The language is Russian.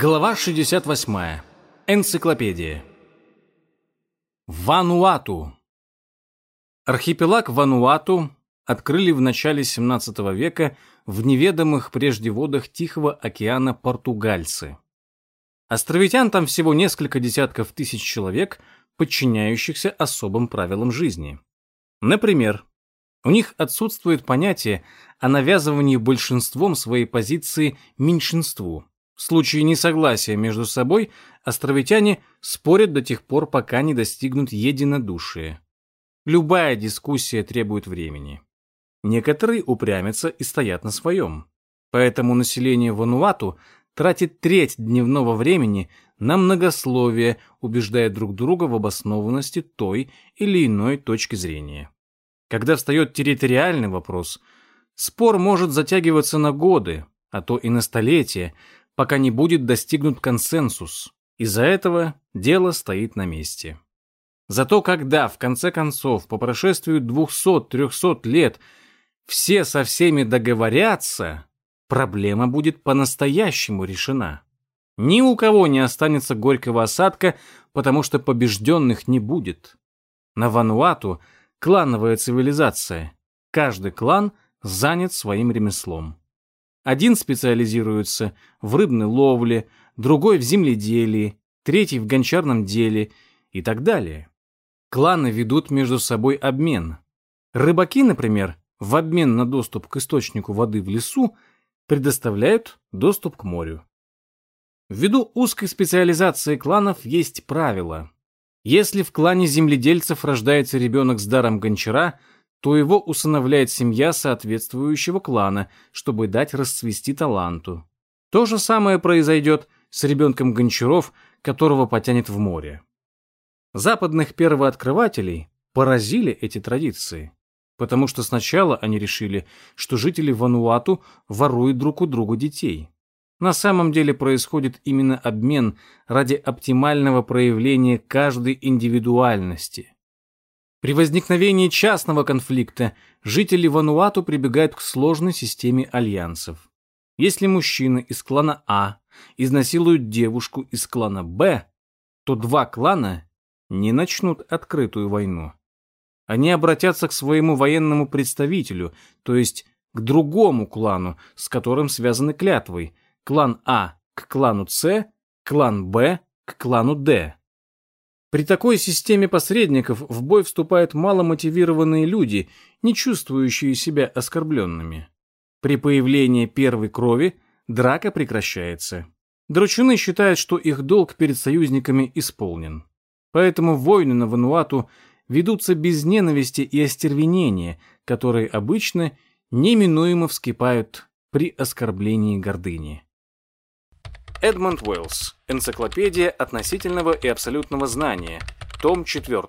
Глава 68. Энциклопедия. Вануату. Архипелаг Вануату открыли в начале 17 века в неведомых прежде водах Тихого океана португальцы. Островитян там всего несколько десятков тысяч человек, подчиняющихся особым правилам жизни. Например, у них отсутствует понятие о навязывании большинством своей позиции меньшинству. В случае несогласия между собой островитяне спорят до тех пор, пока не достигнут единодушия. Любая дискуссия требует времени. Некоторые упрямятся и стоят на своем. Поэтому население Вануату тратит треть дневного времени на многословие, убеждая друг друга в обоснованности той или иной точки зрения. Когда встает территориальный вопрос, спор может затягиваться на годы, а то и на столетия, пока не будет достигнут консенсус. Из-за этого дело стоит на месте. Зато когда, в конце концов, по прошествию 200-300 лет все со всеми договорятся, проблема будет по-настоящему решена. Ни у кого не останется горького осадка, потому что побежденных не будет. На Вануату клановая цивилизация. Каждый клан занят своим ремеслом. Один специализируется в рыбной ловле, другой в земледелии, третий в гончарном деле и так далее. Кланы ведут между собой обмен. Рыбаки, например, в обмен на доступ к источнику воды в лесу предоставляют доступ к морю. Ввиду узкой специализации кланов есть правило. Если в клане земледельцев рождается ребенок с даром гончара – то его усыновляет семья соответствующего клана, чтобы дать расцвести таланту. То же самое произойдет с ребенком гончаров, которого потянет в море. Западных первооткрывателей поразили эти традиции, потому что сначала они решили, что жители Вануату воруют друг у друга детей. На самом деле происходит именно обмен ради оптимального проявления каждой индивидуальности – при возникновении частного конфликта жители Вануату прибегают к сложной системе альянсов. Если мужчина из клана А изнасилует девушку из клана Б, то два клана не начнут открытую войну. Они обратятся к своему военному представителю, то есть к другому клану, с которым связаны клятвой, клан А к клану С, клан Б к клану Д. При такой системе посредников в бой вступают маломотивированные люди, не чувствующие себя оскорбленными. При появлении первой крови драка прекращается. Драчуны считают, что их долг перед союзниками исполнен. Поэтому войны на Вануату ведутся без ненависти и остервенения, которые обычно неминуемо вскипают при оскорблении гордыни. Эдмонд Уэллс. Энциклопедия относительного и абсолютного знания. Том 4.